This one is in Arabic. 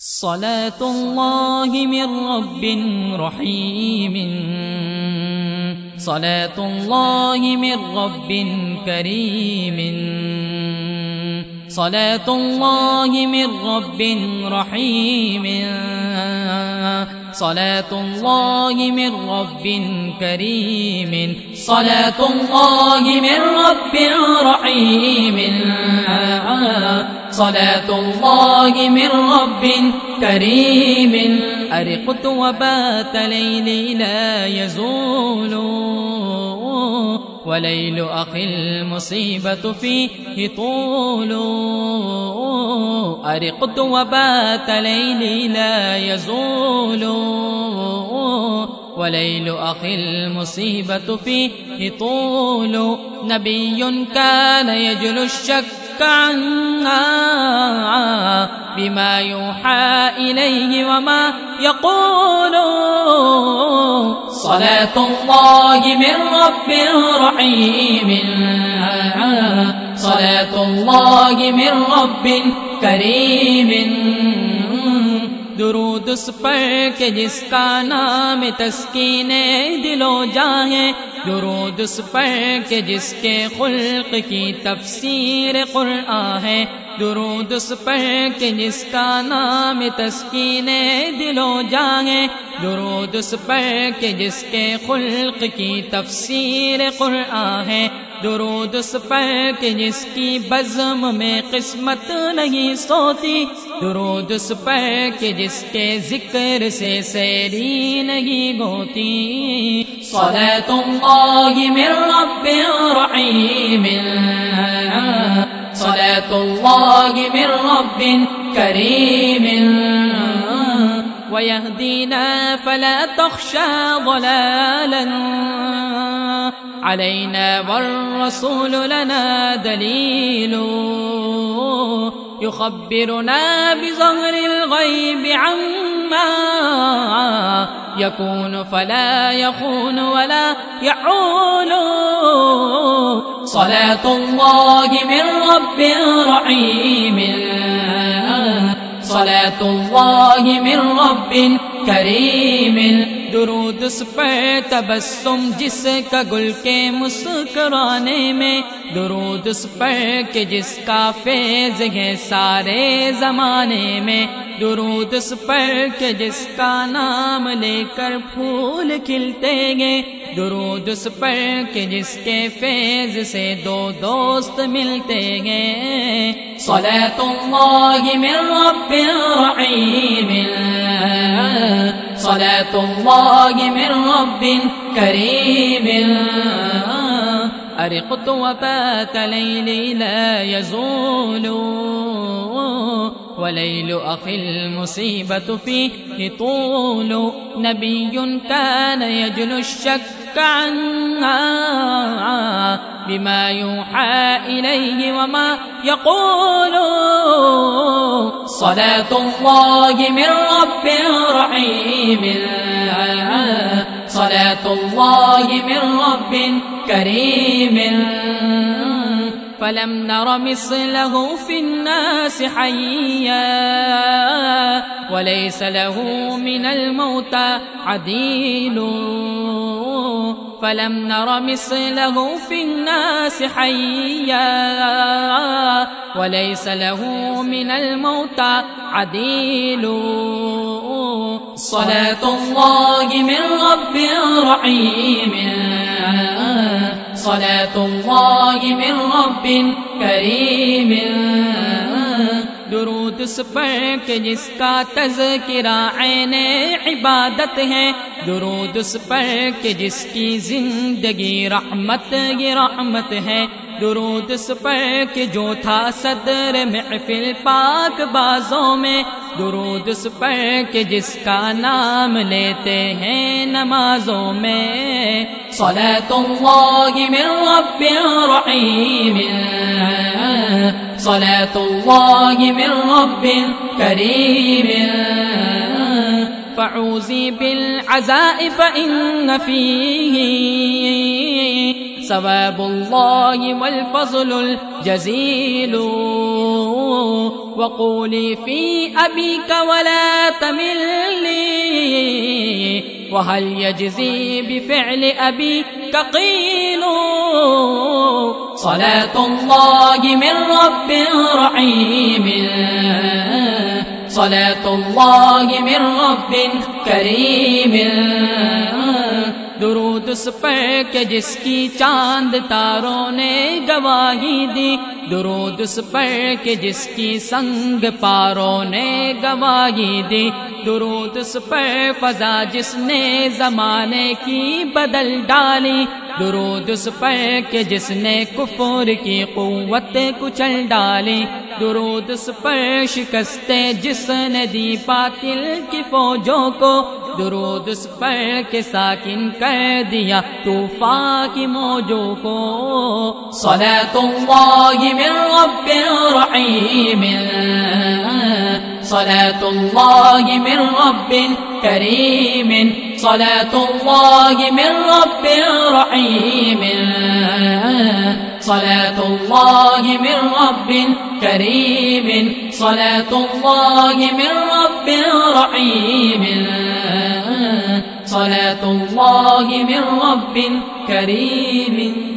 صلاة الله من رب رحيم. صلاة الله من رب كريم. صلاة الله من رب رحيم. صلاة الله من رب كريم. صلاة الله من رب رحيم. صلاة الله من رب كريم. أرقت وبات ليلي لا يزول وليل أخي المصيبة فيه طول. أرقت وبات ليلي لا يزول وليل أخي المصيبة فيه طول. نبي كان يجلو الشك عنا بما يوحى إليه وما يقول. صلاة الله من رب رحيم. صلاة الله من رب كريم. درود اس پر کہ جس کا نام تسکین دل و درود اس پر کہ جس کے خلق کی تفسیر قرآن ہے۔ درود اس پر کہ جس کا نام تسکین دل و درود اس پر کہ جس کے خلق کی تفسیر قرآن ہے۔ درود اس پر کہ جس کی بزم میں قسمت نہیں سوتی۔ درود اس پر کہ جس کے ذکر سے سیری نہیں ہوتی صلاة الله من رب رحیم۔ صلاة اللہ من رب کریم ويهدينا فلا تخشى ضلالا. علينا والرسول لنا دليل. يخبرنا بظهر الغيب عما يكون فلا يخون ولا يحول. صلاة الله من رب رحيم. صلاة الله من رب كريم. درود اس پر تبسم جس کا گل کے مسکرانے میں. درود اس پر کہ جس کا فیض ہے سارے زمانے میں. درود اس پر کہ جس کا نام لے کر پھول کھلتے ہیں درود اس پر کہ جس کے فیض سے دو دوست ملتے ہیں صلاة الله من رب رحيم صلاة الله من رب كريم أرقت وبات ليلي لا يزول وليل أخي المصيبة فيه طول نبي كان يجل الشك عنا بما يوحى إليه وما يقول. صلاة الله من رب رحيم. صلاة الله من رب كريم. فلم نر مثله في الناس حيا وليس له من الموتى عديل. فلم نر مثله في الناس حيا وليس له من الموتى عديل. صلاة الله من رب رحيم. صلاة الله من رب كريم. درود اس پر کہ جس کا تذکرہ عین عبادت ہے. درود اس پر کہ جس کی زندگی رحمت ہی رحمت ہے. درود اس پر کہ جو تھا صدر محفل پاک بازوں میں، درود اس پر کہ جس کا نام لیتے ہیں نمازوں میں۔ صلاة اللہ من رب رحیم۔ صلاة الله من رب كريم فعوزي بالعزاء فإن فيه ثواب الله والفضل الجزيل. وقولي في أبيك ولا تملي. وهل يجزي بفعل أبيك قيل. صلاة الله من رب رحيم. صلاة الله من رب كريم. درود اس پر کہ جس کی چاند تاروں نے گواہی دی۔ درود اس پر کہ جس کی سنگ پاروں نے گواہی دی۔ درود اس پر فضا جس نے زمانے کی بدل ڈالی۔ درود اس پر کہ جس نے کفر کی قوت کچل ڈالی۔ درود اس پر شکستیں جس نے دی باطل کی فوجوں کو۔ درود اس پر کہ ساکن کر دیا طوفان کی موجوں کو۔ صلاة الله من رب رحیم صلاة الله من رب كريم صلاة الله من رب رحيم صلاة الله من رب كريم صلاة الله من رب رحيم صلاة الله من رب كريم.